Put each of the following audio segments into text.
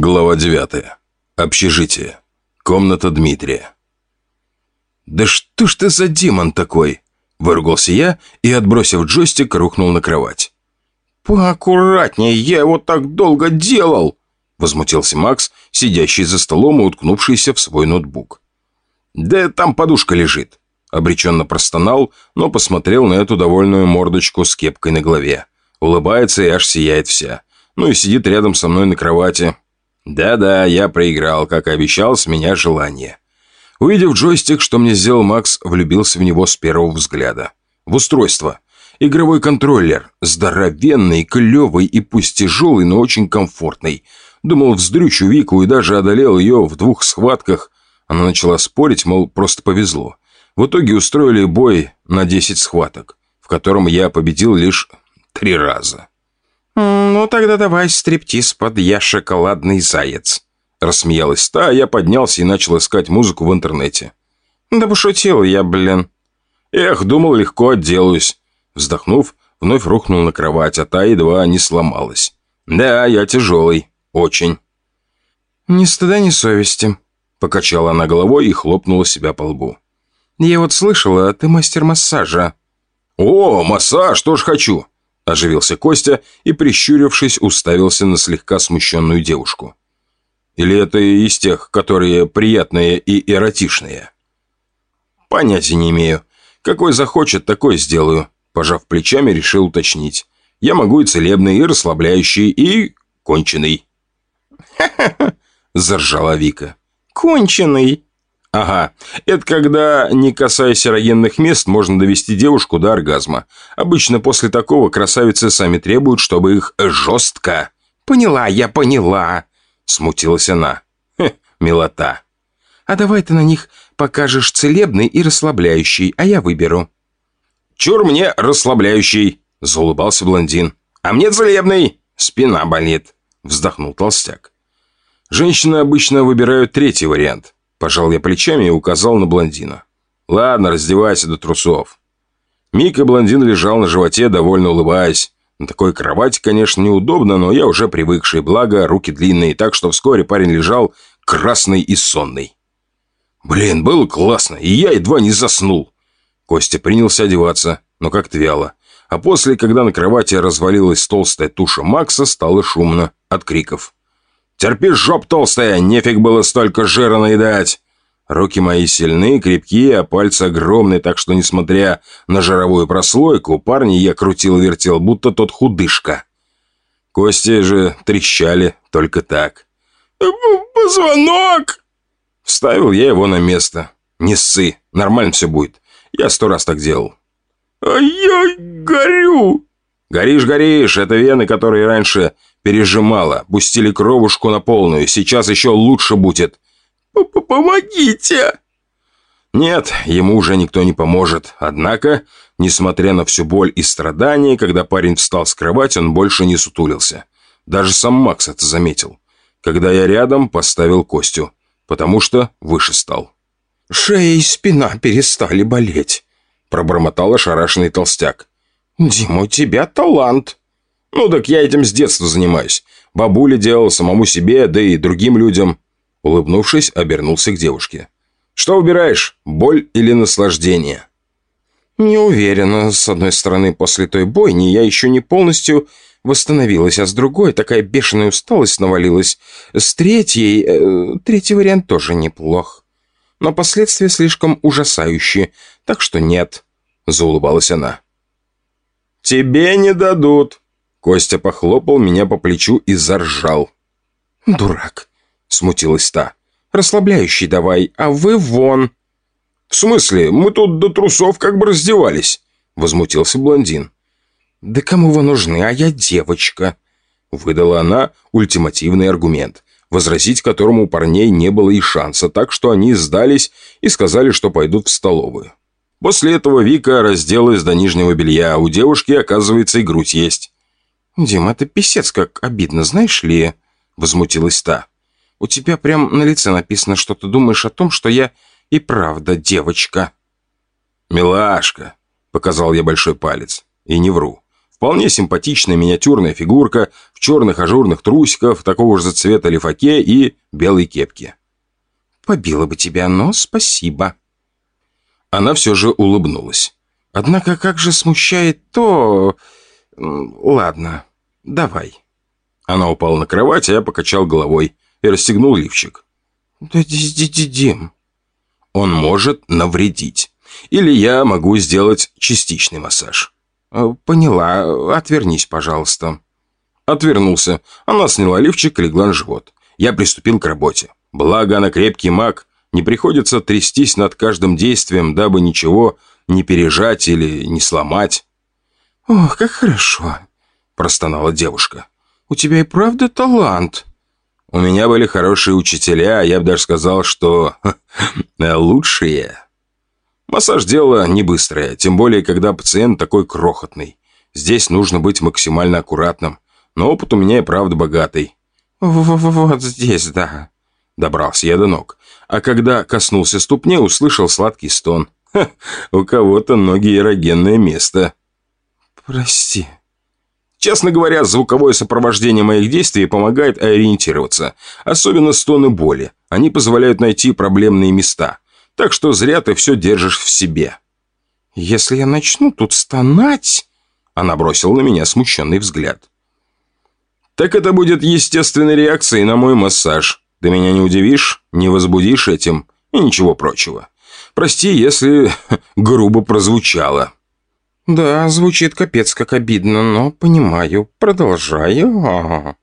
Глава 9. Общежитие. Комната Дмитрия. «Да что ж ты за демон такой?» Выругался я и, отбросив джойстик, рухнул на кровать. «Поаккуратнее, я его так долго делал!» Возмутился Макс, сидящий за столом и уткнувшийся в свой ноутбук. «Да там подушка лежит!» Обреченно простонал, но посмотрел на эту довольную мордочку с кепкой на голове. Улыбается и аж сияет вся. Ну и сидит рядом со мной на кровати, да-да, я проиграл, как и обещал, с меня желание. Увидев джойстик, что мне сделал Макс, влюбился в него с первого взгляда. В устройство. Игровой контроллер. Здоровенный, клевый и пусть тяжелый, но очень комфортный. Думал, вздрючу Вику и даже одолел ее в двух схватках. Она начала спорить, мол, просто повезло. В итоге устроили бой на 10 схваток, в котором я победил лишь три раза. «Ну, тогда давай стриптиз под «Я шоколадный заяц», — рассмеялась та, а я поднялся и начал искать музыку в интернете. «Да пошутил я, блин». Эх, думал, легко отделаюсь. Вздохнув, вновь рухнул на кровать, а та едва не сломалась. «Да, я тяжелый. Очень». «Ни стыда, ни совести», — покачала она головой и хлопнула себя по лбу. «Я вот слышала, ты мастер массажа». «О, массаж, тоже хочу. Оживился Костя и, прищурившись, уставился на слегка смущенную девушку. Или это из тех, которые приятные и эротичные? Понятия не имею. Какой захочет, такой сделаю. Пожав плечами, решил уточнить. Я могу и целебный, и расслабляющий, и конченый. «Ха-ха-ха!» – заржала Вика. «Конченый!» Ага, это когда, не касаясь эрогенных мест, можно довести девушку до оргазма. Обычно после такого красавицы сами требуют, чтобы их жестко... «Поняла, я поняла», — смутилась она. Хе, милота. «А давай ты на них покажешь целебный и расслабляющий, а я выберу». «Чур мне расслабляющий», — заулыбался блондин. «А мне целебный, спина болит», — вздохнул толстяк. Женщины обычно выбирают третий вариант — Пожал я плечами и указал на блондина. «Ладно, раздевайся до трусов». Мик и блондин лежал на животе, довольно улыбаясь. На такой кровати, конечно, неудобно, но я уже привыкший, благо руки длинные, так что вскоре парень лежал красный и сонный. Блин, было классно, и я едва не заснул. Костя принялся одеваться, но как-то вяло. А после, когда на кровати развалилась толстая туша Макса, стало шумно от криков. Терпи, жоп толстая, нефиг было столько жира наедать. Руки мои сильные, крепкие, а пальцы огромные, так что, несмотря на жировую прослойку, парни я крутил вертел, будто тот худышка. Кости же трещали только так. «Позвонок!» Вставил я его на место. «Не ссы, нормально все будет. Я сто раз так делал». «А я горю!» «Горишь, горишь, это вены, которые раньше пережимала. Пустили кровушку на полную. Сейчас еще лучше будет. «Помогите!» Нет, ему уже никто не поможет. Однако, несмотря на всю боль и страдания, когда парень встал с кровати, он больше не сутулился. Даже сам Макс это заметил. Когда я рядом, поставил Костю, потому что выше стал. «Шея и спина перестали болеть», — пробормотал ошарашенный толстяк. «Дима, у тебя талант». «Ну так я этим с детства занимаюсь. Бабуля делала самому себе, да и другим людям». Улыбнувшись, обернулся к девушке. «Что убираешь, боль или наслаждение?» «Не уверена. С одной стороны, после той бойни я еще не полностью восстановилась, а с другой такая бешеная усталость навалилась. С третьей... Э, третий вариант тоже неплох. Но последствия слишком ужасающие, так что нет», — заулыбалась она. «Тебе не дадут», Костя похлопал меня по плечу и заржал. «Дурак!» — смутилась та. «Расслабляющий давай, а вы вон!» «В смысле? Мы тут до трусов как бы раздевались!» — возмутился блондин. «Да кому вы нужны, а я девочка!» Выдала она ультимативный аргумент, возразить которому у парней не было и шанса, так что они сдались и сказали, что пойдут в столовую. После этого Вика разделась до нижнего белья, а у девушки, оказывается, и грудь есть. «Дим, это писец как обидно, знаешь ли?» Возмутилась та. «У тебя прям на лице написано, что ты думаешь о том, что я и правда девочка». «Милашка», — показал я большой палец. И не вру. Вполне симпатичная миниатюрная фигурка в черных ажурных трусиках, такого же цвета лифаке и белой кепке. «Побила бы тебя, но спасибо». Она все же улыбнулась. «Однако как же смущает то... Ладно, давай». Она упала на кровать, а я покачал головой и расстегнул лифчик. «Да, Дим...» Он может навредить. Или я могу сделать частичный массаж. Э, «Поняла. Отвернись, пожалуйста». Отвернулся. Она сняла лифчик и легла на живот. Я приступил к работе. Благо, она крепкий маг. Не приходится трястись над каждым действием, дабы ничего не пережать или не сломать. «Ох, как хорошо!» – простонала девушка. «У тебя и правда талант!» У меня были хорошие учителя, я бы даже сказал, что лучшие. Массаж дело не быстрое, тем более, когда пациент такой крохотный. Здесь нужно быть максимально аккуратным. Но опыт у меня и правда богатый. «Вот здесь, да». Добрался я до ног. А когда коснулся ступни, услышал сладкий стон. У кого-то ноги эрогенное место. «Прости», Честно говоря, звуковое сопровождение моих действий помогает ориентироваться. Особенно стоны боли. Они позволяют найти проблемные места. Так что зря ты все держишь в себе. «Если я начну тут стонать...» Она бросила на меня смущенный взгляд. «Так это будет естественной реакцией на мой массаж. Ты меня не удивишь, не возбудишь этим и ничего прочего. Прости, если грубо прозвучало». «Да, звучит капец как обидно, но понимаю. Продолжаю».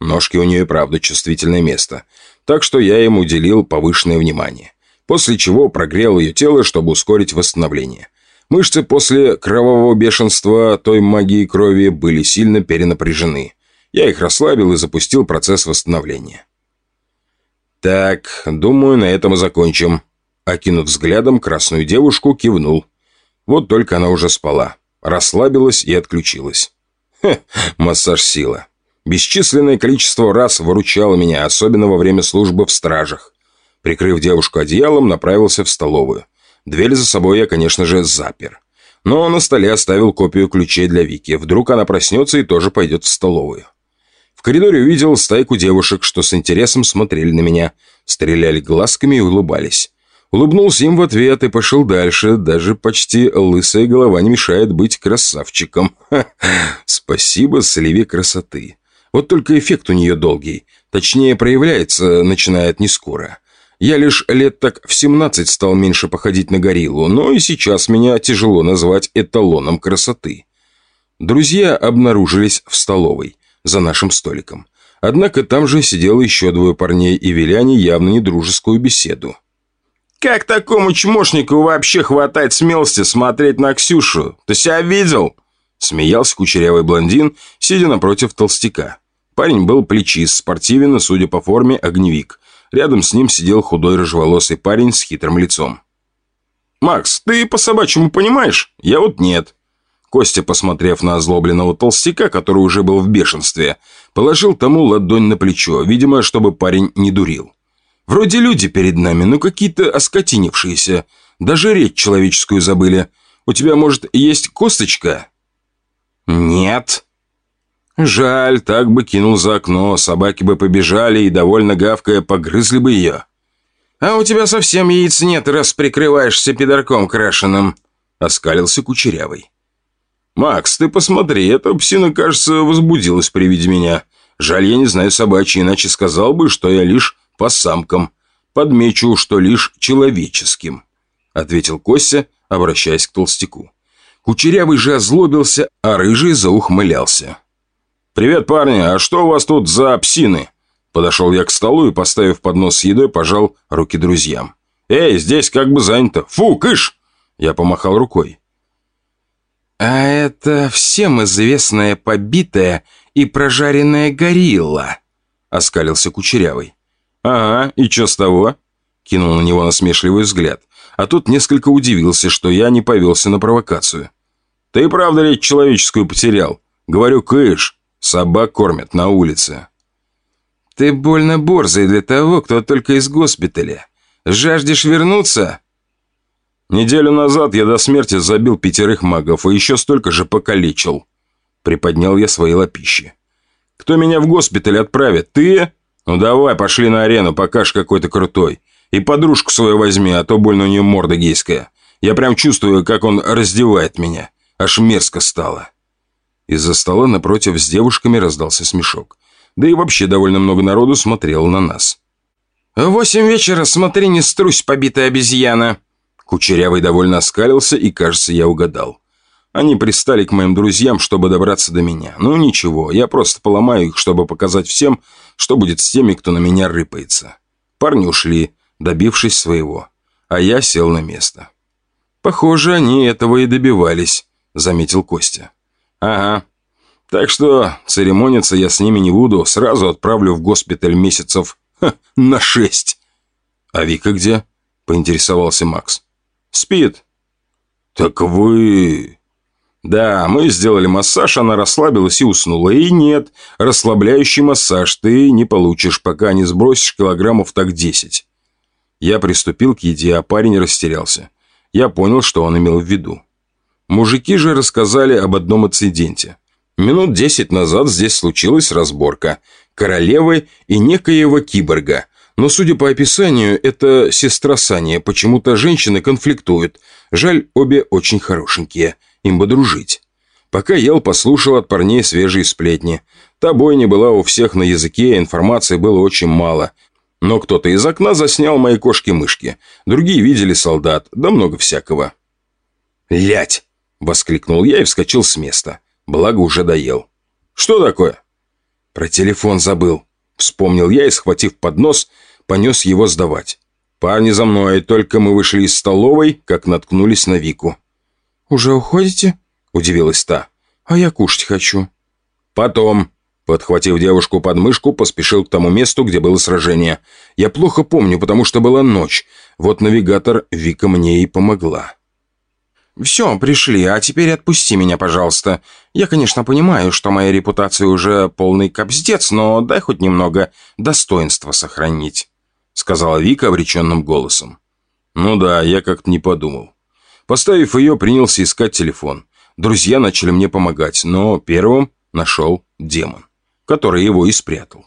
Ножки у нее правда чувствительное место, так что я им уделил повышенное внимание. После чего прогрел ее тело, чтобы ускорить восстановление. Мышцы после кровавого бешенства той магии крови были сильно перенапряжены. Я их расслабил и запустил процесс восстановления. «Так, думаю, на этом и закончим». Окинув взглядом красную девушку, кивнул. Вот только она уже спала, расслабилась и отключилась. Хе, массаж сила. Бесчисленное количество раз выручало меня, особенно во время службы в стражах. Прикрыв девушку одеялом, направился в столовую. Дверь за собой я, конечно же, запер. Но на столе оставил копию ключей для Вики. Вдруг она проснется и тоже пойдет в столовую. В коридоре увидел стайку девушек, что с интересом смотрели на меня, стреляли глазками и улыбались. Улыбнулся им в ответ и пошел дальше. Даже почти лысая голова не мешает быть красавчиком. Ха. Спасибо сливе красоты. Вот только эффект у нее долгий. Точнее, проявляется, начинает не скоро. Я лишь лет так в 17 стал меньше походить на гориллу, но и сейчас меня тяжело назвать эталоном красоты. Друзья обнаружились в столовой, за нашим столиком. Однако там же сидело еще двое парней и вели они явно недружескую беседу. Как такому чмошнику вообще хватает смелости смотреть на Ксюшу? Ты себя видел?» Смеялся кучерявый блондин, сидя напротив толстяка. Парень был плечист, спортивен судя по форме, огневик. Рядом с ним сидел худой рыжеволосый парень с хитрым лицом. «Макс, ты по-собачьему понимаешь? Я вот нет». Костя, посмотрев на озлобленного толстяка, который уже был в бешенстве, положил тому ладонь на плечо, видимо, чтобы парень не дурил. Вроде люди перед нами, но какие-то оскотинившиеся. Даже речь человеческую забыли. У тебя, может, есть косточка?» «Нет». «Жаль, так бы кинул за окно, собаки бы побежали и, довольно гавкая, погрызли бы ее». «А у тебя совсем яиц нет, раз прикрываешься пидорком крашеным», — оскалился Кучерявый. «Макс, ты посмотри, эта псина, кажется, возбудилась при виде меня. Жаль, я не знаю собачьи, иначе сказал бы, что я лишь по самкам. Подмечу, что лишь человеческим», — ответил Костя, обращаясь к толстяку. Кучерявый же озлобился, а рыжий заухмылялся. «Привет, парни, а что у вас тут за псины?» Подошел я к столу и, поставив поднос с едой, пожал руки друзьям. «Эй, здесь как бы занято. Фу, кыш!» Я помахал рукой. «А это всем известная побитая и прожаренная горилла», — оскалился Кучерявый. «Ага, и что с того?» Кинул на него насмешливый взгляд. А тут несколько удивился, что я не повелся на провокацию. «Ты правда речь человеческую потерял? Говорю, кыш, собак кормят на улице». «Ты больно борзый для того, кто только из госпиталя. Жаждешь вернуться?» Неделю назад я до смерти забил пятерых магов и еще столько же покалечил. Приподнял я свои лапищи. «Кто меня в госпиталь отправит? Ты? Ну давай, пошли на арену, покажешь какой то крутой. И подружку свою возьми, а то больно у нее морда гейская. Я прям чувствую, как он раздевает меня. Аж мерзко стало». Из-за стола напротив с девушками раздался смешок. Да и вообще довольно много народу смотрело на нас. «Восемь вечера, смотри, не струсь, побитая обезьяна!» Кучерявый довольно оскалился, и, кажется, я угадал. Они пристали к моим друзьям, чтобы добраться до меня. Ну ничего, я просто поломаю их, чтобы показать всем, что будет с теми, кто на меня рыпается. Парни ушли, добившись своего, а я сел на место. «Похоже, они этого и добивались», — заметил Костя. «Ага. Так что церемониться я с ними не буду, сразу отправлю в госпиталь месяцев ха, на шесть». «А Вика где?» — поинтересовался Макс. «Спит». «Так вы...» «Да, мы сделали массаж, она расслабилась и уснула. И нет, расслабляющий массаж ты не получишь, пока не сбросишь килограммов так десять». Я приступил к еде, а парень растерялся. Я понял, что он имел в виду. Мужики же рассказали об одном инциденте. Минут десять назад здесь случилась разборка королевы и некоего киборга. Но, судя по описанию, это сестра Сания. Почему-то женщины конфликтуют. Жаль, обе очень хорошенькие. Им бы дружить. Пока ел, послушал от парней свежие сплетни. Та бойня была у всех на языке, информации было очень мало. Но кто-то из окна заснял мои кошки-мышки. Другие видели солдат, да много всякого. «Лять!» – воскликнул я и вскочил с места. Благо уже доел. «Что такое?» «Про телефон забыл», – вспомнил я и, схватив поднос, понес его сдавать. «Парни за мной, только мы вышли из столовой, как наткнулись на Вику». «Уже уходите?» – удивилась та. «А я кушать хочу». «Потом», Подхватив девушку под мышку, поспешил к тому месту, где было сражение. Я плохо помню, потому что была ночь. Вот навигатор Вика мне и помогла. «Все, пришли, а теперь отпусти меня, пожалуйста. Я, конечно, понимаю, что моя репутация уже полный кобздец, но дай хоть немного достоинства сохранить», сказала Вика обреченным голосом. «Ну да, я как-то не подумал». Поставив ее, принялся искать телефон. Друзья начали мне помогать, но первым нашел демон, который его и спрятал.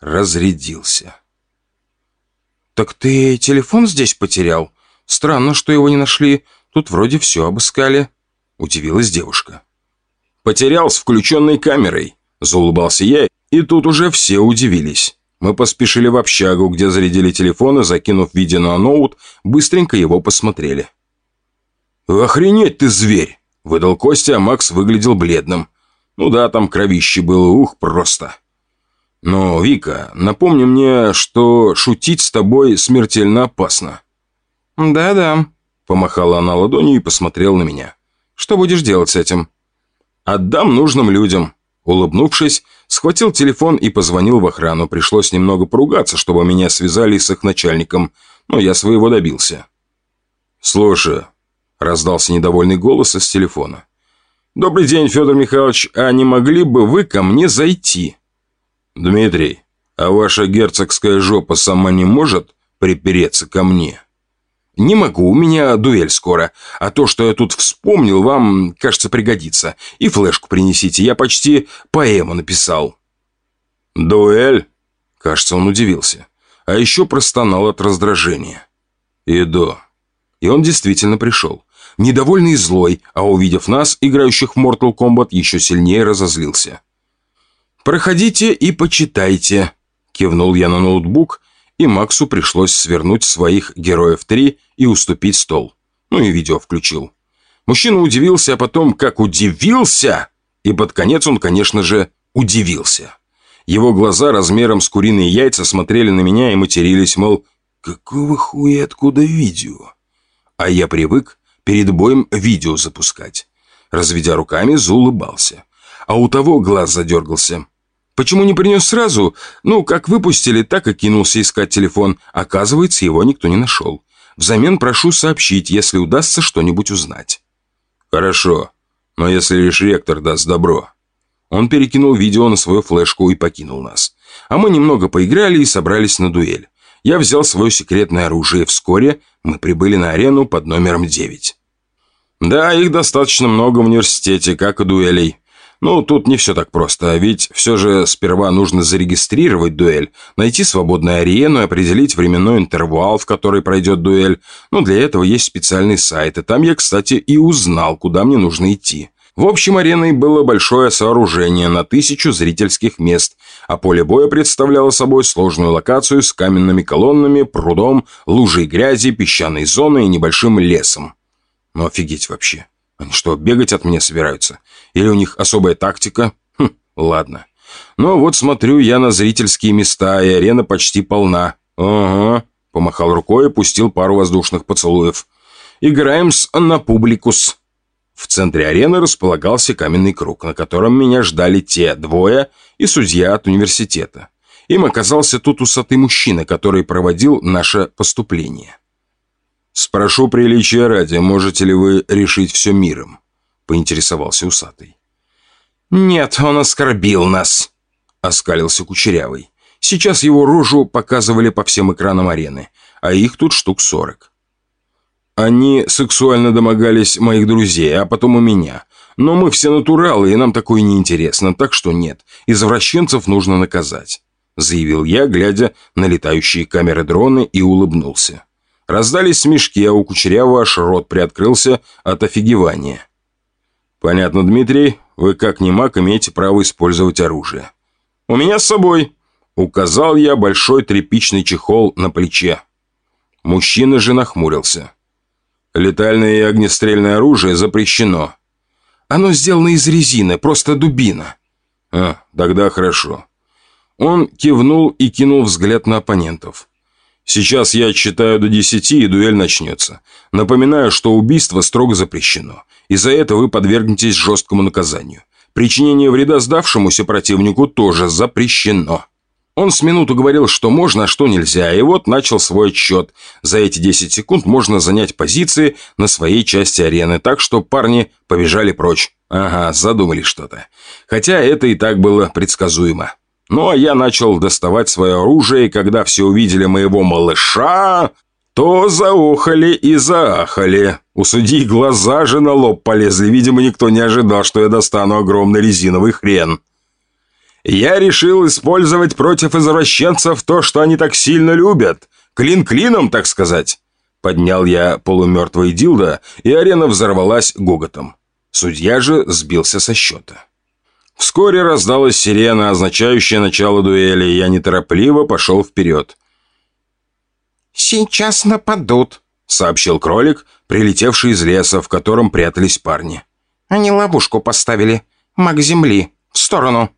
Разрядился. «Так ты телефон здесь потерял? Странно, что его не нашли. Тут вроде все обыскали», — удивилась девушка. «Потерял с включенной камерой», — заулыбался я, и тут уже все удивились. Мы поспешили в общагу, где зарядили телефоны, закинув видео на ноут, быстренько его посмотрели. «Охренеть ты, зверь!» — выдал Костя, а Макс выглядел бледным. «Ну да, там кровище было, ух, просто!» «Но, Вика, напомни мне, что шутить с тобой смертельно опасно». «Да-да», Помахала она ладонью и посмотрела на меня. «Что будешь делать с этим?» «Отдам нужным людям». Улыбнувшись, схватил телефон и позвонил в охрану. Пришлось немного поругаться, чтобы меня связали с их начальником, но я своего добился. «Слушай», — раздался недовольный голос из телефона. «Добрый день, Федор Михайлович, а не могли бы вы ко мне зайти?» «Дмитрий, а ваша герцогская жопа сама не может припереться ко мне?» «Не могу, у меня дуэль скоро. А то, что я тут вспомнил, вам, кажется, пригодится. И флешку принесите, я почти поэму написал». «Дуэль?» Кажется, он удивился. А еще простонал от раздражения. «Иду». И он действительно пришел. Недовольный и злой, а увидев нас, играющих в Mortal Kombat, еще сильнее разозлился. «Проходите и почитайте», — кивнул я на ноутбук, и Максу пришлось свернуть своих героев три и уступить стол. Ну и видео включил. Мужчина удивился, а потом как удивился! И под конец он, конечно же, удивился. Его глаза размером с куриные яйца смотрели на меня и матерились, мол, «Какого хуя откуда видео?» А я привык перед боем видео запускать. Разведя руками, заулыбался. А у того глаз задергался. Почему не принес сразу? Ну, как выпустили, так и кинулся искать телефон. Оказывается, его никто не нашел. Взамен прошу сообщить, если удастся что-нибудь узнать. Хорошо, но если лишь ректор даст добро. Он перекинул видео на свою флешку и покинул нас. А мы немного поиграли и собрались на дуэль. Я взял свое секретное оружие. Вскоре мы прибыли на арену под номером 9. Да, их достаточно много в университете, как и дуэлей. Ну, тут не все так просто, ведь все же сперва нужно зарегистрировать дуэль, найти свободную арену и определить временной интервал, в который пройдет дуэль. Ну, для этого есть специальный сайт, и там я, кстати, и узнал, куда мне нужно идти. В общем, ареной было большое сооружение на тысячу зрительских мест, а поле боя представляло собой сложную локацию с каменными колоннами, прудом, лужей грязи, песчаной зоной и небольшим лесом. Ну, офигеть вообще. Они что, бегать от меня собираются? Или у них особая тактика? Хм, ладно. Но вот смотрю я на зрительские места, и арена почти полна. Ага. Помахал рукой и пустил пару воздушных поцелуев. Играем-с на публикус. В центре арены располагался каменный круг, на котором меня ждали те двое и судья от университета. Им оказался тот усатый мужчина, который проводил наше поступление. «Спрошу приличия ради, можете ли вы решить все миром?» — поинтересовался усатый. «Нет, он оскорбил нас», — оскалился Кучерявый. Сейчас его рожу показывали по всем экранам арены, а их тут штук сорок. Они сексуально домогались моих друзей, а потом у меня. Но мы все натуралы, и нам такое неинтересно, так что нет. Извращенцев нужно наказать», — заявил я, глядя на летающие камеры дроны и улыбнулся. Раздались смешки, а у Кучерявого аж рот приоткрылся от офигевания. «Понятно, Дмитрий, вы как не маг имеете право использовать оружие». «У меня с собой», — указал я большой тряпичный чехол на плече. Мужчина же нахмурился. «Летальное и огнестрельное оружие запрещено». «Оно сделано из резины, просто дубина». «А, тогда хорошо». Он кивнул и кинул взгляд на оппонентов. Сейчас я отсчитаю до десяти, и дуэль начнется. Напоминаю, что убийство строго запрещено. И за это вы подвергнетесь жесткому наказанию. Причинение вреда сдавшемуся противнику тоже запрещено. Он с минуту говорил, что можно, а что нельзя, и вот начал свой отсчет. За эти 10 секунд можно занять позиции на своей части арены, так что парни побежали прочь. Ага, задумали что-то. Хотя это и так было предсказуемо. Ну, а я начал доставать свое оружие, и когда все увидели моего малыша, то заохали и заахали. У судьи глаза же на лоб полезли. Видимо, никто не ожидал, что я достану огромный резиновый хрен. Я решил использовать против извращенцев то, что они так сильно любят. Клин клином, так сказать. Поднял я полумертвый дилдо, и арена взорвалась гоготом. Судья же сбился со счета. Вскоре раздалась сирена, означающая начало дуэли, и я неторопливо пошел вперед. «Сейчас нападут», — сообщил кролик, прилетевший из леса, в котором прятались парни. «Они ловушку поставили. Маг земли. В сторону».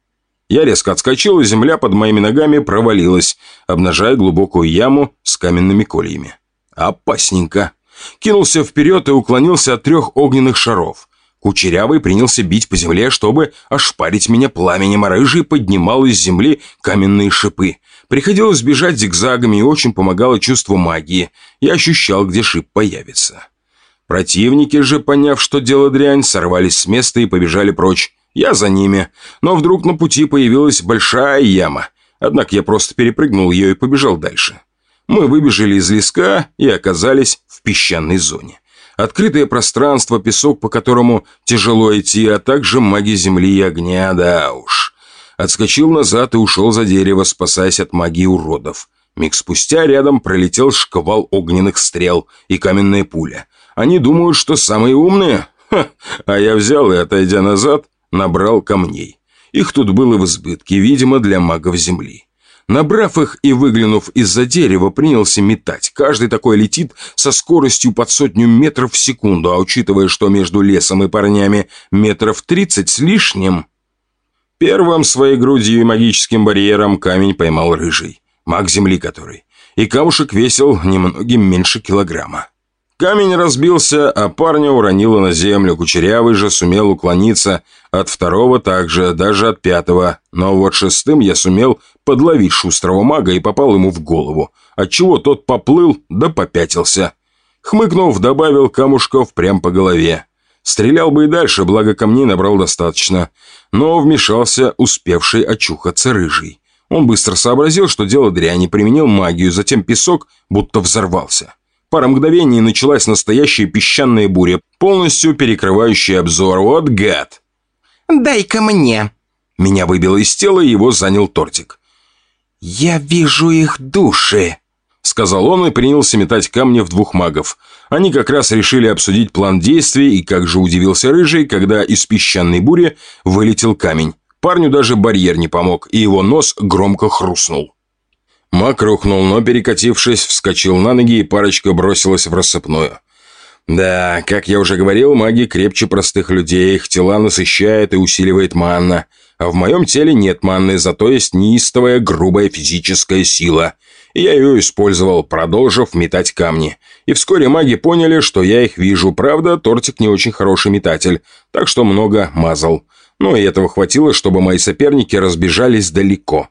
Я резко отскочил, и земля под моими ногами провалилась, обнажая глубокую яму с каменными кольями. Опасненько. Кинулся вперед и уклонился от трех огненных шаров. Кучерявый принялся бить по земле, чтобы ошпарить меня пламенем, а рыжий поднимал из земли каменные шипы. Приходилось бежать зигзагами и очень помогало чувство магии. Я ощущал, где шип появится. Противники же, поняв, что дело дрянь, сорвались с места и побежали прочь. Я за ними. Но вдруг на пути появилась большая яма. Однако я просто перепрыгнул ее и побежал дальше. Мы выбежали из леска и оказались в песчаной зоне. Открытое пространство, песок, по которому тяжело идти, а также маги земли и огня, да уж. Отскочил назад и ушел за дерево, спасаясь от магии уродов. Миг спустя рядом пролетел шквал огненных стрел и каменная пуля. Они думают, что самые умные? Ха! А я взял и, отойдя назад, набрал камней. Их тут было в избытке, видимо, для магов земли. Набрав их и выглянув из-за дерева, принялся метать. Каждый такой летит со скоростью под сотню метров в секунду, а учитывая, что между лесом и парнями метров тридцать с лишним... Первым своей грудью и магическим барьером камень поймал рыжий, маг земли который, и камушек весил немногим меньше килограмма. Камень разбился, а парня уронило на землю. Кучерявый же сумел уклониться от второго также, даже от пятого. Но вот шестым я сумел подловить шустрого мага и попал ему в голову, отчего тот поплыл да попятился. Хмыкнув, добавил камушков прям по голове. Стрелял бы и дальше, благо камней набрал достаточно. Но вмешался успевший очухаться рыжий. Он быстро сообразил, что дело дрянь, и применил магию, затем песок будто взорвался. Пара мгновений началась настоящая песчаная буря, полностью перекрывающая обзор. Вот гад! дай-ка мне!» Меня выбило из тела, и его занял тортик. «Я вижу их души!» Сказал он и принялся метать камни в двух магов. Они как раз решили обсудить план действий, и как же удивился Рыжий, когда из песчаной бури вылетел камень. Парню даже барьер не помог, и его нос громко хрустнул. Маг рухнул, но, перекатившись, вскочил на ноги, и парочка бросилась в рассыпную. Да, как я уже говорил, маги крепче простых людей, их тела насыщает и усиливает манна. А в моем теле нет манны, зато есть неистовая грубая физическая сила. И я ее использовал, продолжив метать камни. И вскоре маги поняли, что я их вижу. Правда, тортик не очень хороший метатель, так что много мазал. Но и этого хватило, чтобы мои соперники разбежались далеко.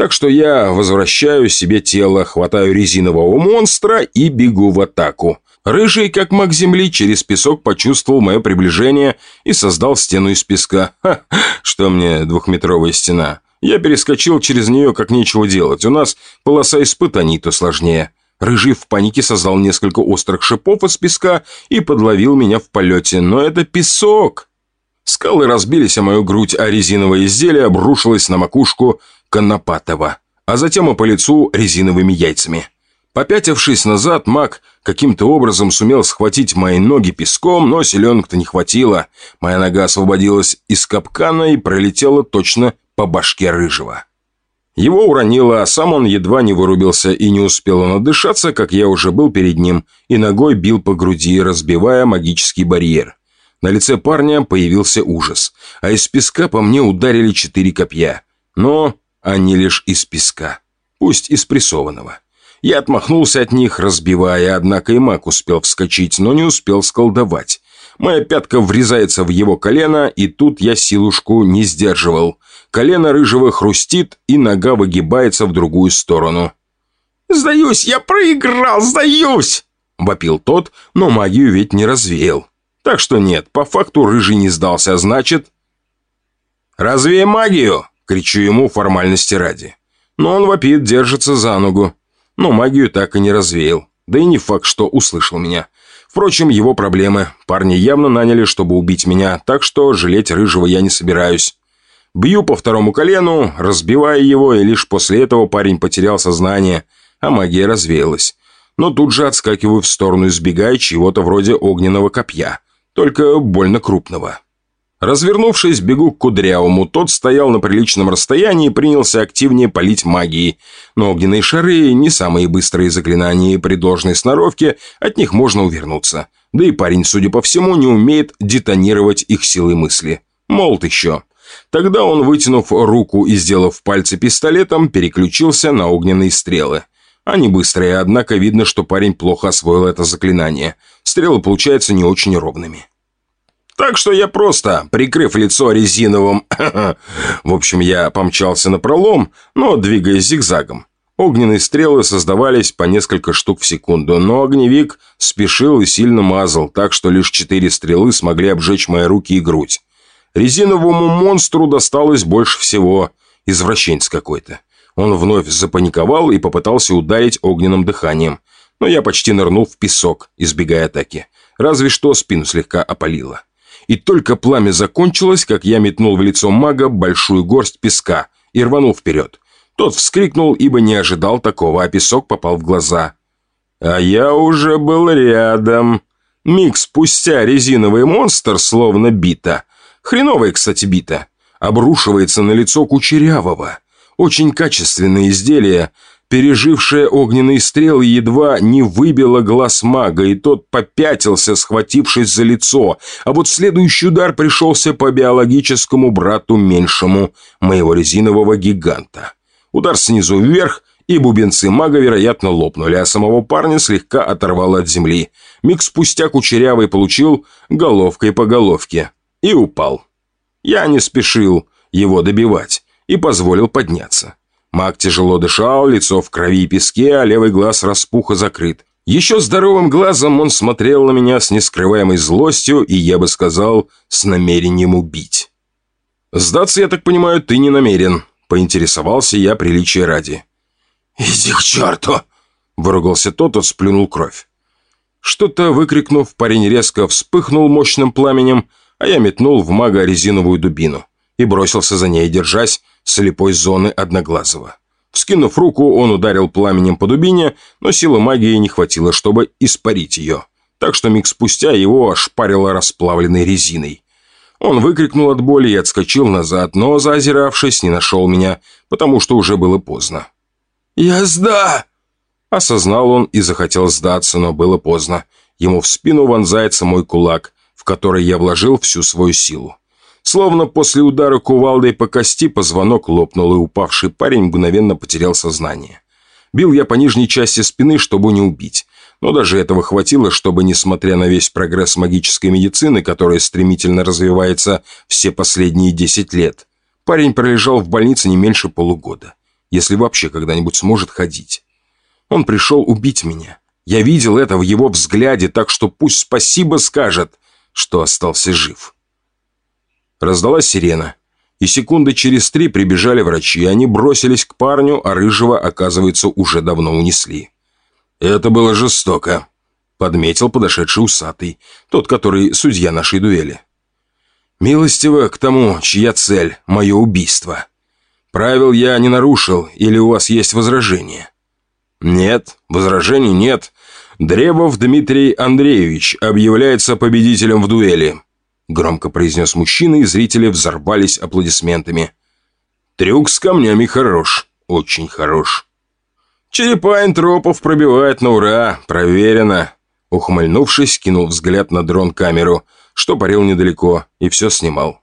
Так что я возвращаю себе тело, хватаю резинового монстра и бегу в атаку. Рыжий, как маг земли, через песок почувствовал мое приближение и создал стену из песка. Ха, что мне двухметровая стена? Я перескочил через нее, как нечего делать. У нас полоса испытаний, то сложнее. Рыжий в панике создал несколько острых шипов из песка и подловил меня в полете. Но это песок! Скалы разбились о мою грудь, а резиновое изделие обрушилось на макушку Конопатова, а затем и по лицу резиновыми яйцами. Попятившись назад, маг каким-то образом сумел схватить мои ноги песком, но селенок-то не хватило. Моя нога освободилась из капкана и пролетела точно по башке рыжего. Его уронило, а сам он едва не вырубился и не успел он отдышаться, как я уже был перед ним, и ногой бил по груди, разбивая магический барьер. На лице парня появился ужас, а из песка по мне ударили четыре копья. Но они лишь из песка, пусть из прессованного. Я отмахнулся от них, разбивая, однако и маг успел вскочить, но не успел сколдовать. Моя пятка врезается в его колено, и тут я силушку не сдерживал. Колено рыжего хрустит, и нога выгибается в другую сторону. «Сдаюсь, я проиграл, сдаюсь!» Вопил тот, но магию ведь не развеял. Так что нет, по факту рыжий не сдался, а значит... «Развей магию!» — кричу ему формальности ради. Но он вопит, держится за ногу но магию так и не развеял. Да и не факт, что услышал меня. Впрочем, его проблемы. Парни явно наняли, чтобы убить меня, так что жалеть Рыжего я не собираюсь. Бью по второму колену, разбивая его, и лишь после этого парень потерял сознание, а магия развеялась. Но тут же отскакиваю в сторону, избегая чего-то вроде огненного копья, только больно крупного. Развернувшись, бегу к Кудрявому. Тот стоял на приличном расстоянии и принялся активнее палить магией. Но огненные шары – не самые быстрые заклинания, и при должной сноровке от них можно увернуться. Да и парень, судя по всему, не умеет детонировать их силой мысли. Молод еще. Тогда он, вытянув руку и сделав пальцы пистолетом, переключился на огненные стрелы. Они быстрые, однако видно, что парень плохо освоил это заклинание. Стрелы получаются не очень ровными. Так что я просто, прикрыв лицо резиновым... в общем, я помчался на пролом, но двигаясь зигзагом. Огненные стрелы создавались по несколько штук в секунду, но огневик спешил и сильно мазал, так что лишь четыре стрелы смогли обжечь мои руки и грудь. Резиновому монстру досталось больше всего. Извращенец какой-то. Он вновь запаниковал и попытался ударить огненным дыханием. Но я почти нырнул в песок, избегая атаки. Разве что спину слегка опалило. И только пламя закончилось, как я метнул в лицо мага большую горсть песка и рванул вперед. Тот вскрикнул, ибо не ожидал такого, а песок попал в глаза. А я уже был рядом. Миг спустя резиновый монстр, словно бита, хреновая, кстати, бита, обрушивается на лицо кучерявого. Очень качественное изделие, пережившая огненные стрелы, едва не выбила глаз мага, и тот попятился, схватившись за лицо, а вот следующий удар пришелся по биологическому брату меньшему, моего резинового гиганта. Удар снизу вверх, и бубенцы мага, вероятно, лопнули, а самого парня слегка оторвало от земли. Миг спустя Кучерявый получил головкой по головке и упал. Я не спешил его добивать и позволил подняться. Маг тяжело дышал, лицо в крови и песке, а левый глаз распух и закрыт. Еще здоровым глазом он смотрел на меня с нескрываемой злостью и, я бы сказал, с намерением убить. «Сдаться, я так понимаю, ты не намерен», — поинтересовался я приличия ради. «Иди к черту!» — выругался тот и сплюнул кровь. Что-то выкрикнув, парень резко вспыхнул мощным пламенем, а я метнул в мага резиновую дубину и бросился за ней, держась слепой зоны Одноглазого. Вскинув руку, он ударил пламенем по дубине, но силы магии не хватило, чтобы испарить ее. Так что миг спустя его ошпарило расплавленной резиной. Он выкрикнул от боли и отскочил назад, но, заозиравшись, не нашел меня, потому что уже было поздно. «Я сда!» Осознал он и захотел сдаться, но было поздно. Ему в спину вонзается мой кулак, в который я вложил всю свою силу. Словно после удара кувалдой по кости позвонок лопнул, и упавший парень мгновенно потерял сознание. Бил я по нижней части спины, чтобы не убить. Но даже этого хватило, чтобы, несмотря на весь прогресс магической медицины, которая стремительно развивается все последние 10 лет, парень пролежал в больнице не меньше полугода, если вообще когда-нибудь сможет ходить. Он пришел убить меня. Я видел это в его взгляде, так что пусть спасибо скажет, что остался жив. Раздалась сирена. И секунды через три прибежали врачи, они бросились к парню, а Рыжего, оказывается, уже давно унесли. «Это было жестоко», — подметил подошедший усатый, тот, который судья нашей дуэли. «Милостиво к тому, чья цель — мое убийство. Правил я не нарушил, или у вас есть возражения?» «Нет, возражений нет. Дребов Дмитрий Андреевич объявляется победителем в дуэли. Громко произнес мужчина, и зрители взорвались аплодисментами. Трюк с камнями хорош, очень хорош. Черепа интропов пробивает на ура, проверено. Ухмыльнувшись, кинул взгляд на дрон-камеру, что парил недалеко, и все снимал.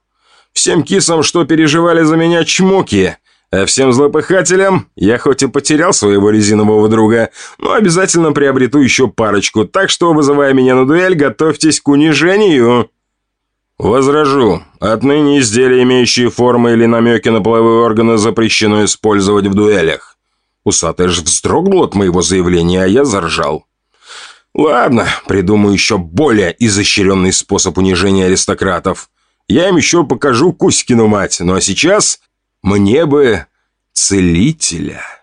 Всем кисам, что переживали за меня чмоки, а всем злопыхателям я хоть и потерял своего резинового друга, но обязательно приобрету еще парочку, так что, вызывая меня на дуэль, готовьтесь к унижению. «Возражу. Отныне изделия, имеющие формы или намеки на половые органы, запрещено использовать в дуэлях». Усатый ж вздрогнул от моего заявления, а я заржал. «Ладно, придумаю еще более изощренный способ унижения аристократов. Я им еще покажу Кузькину мать, ну а сейчас мне бы целителя».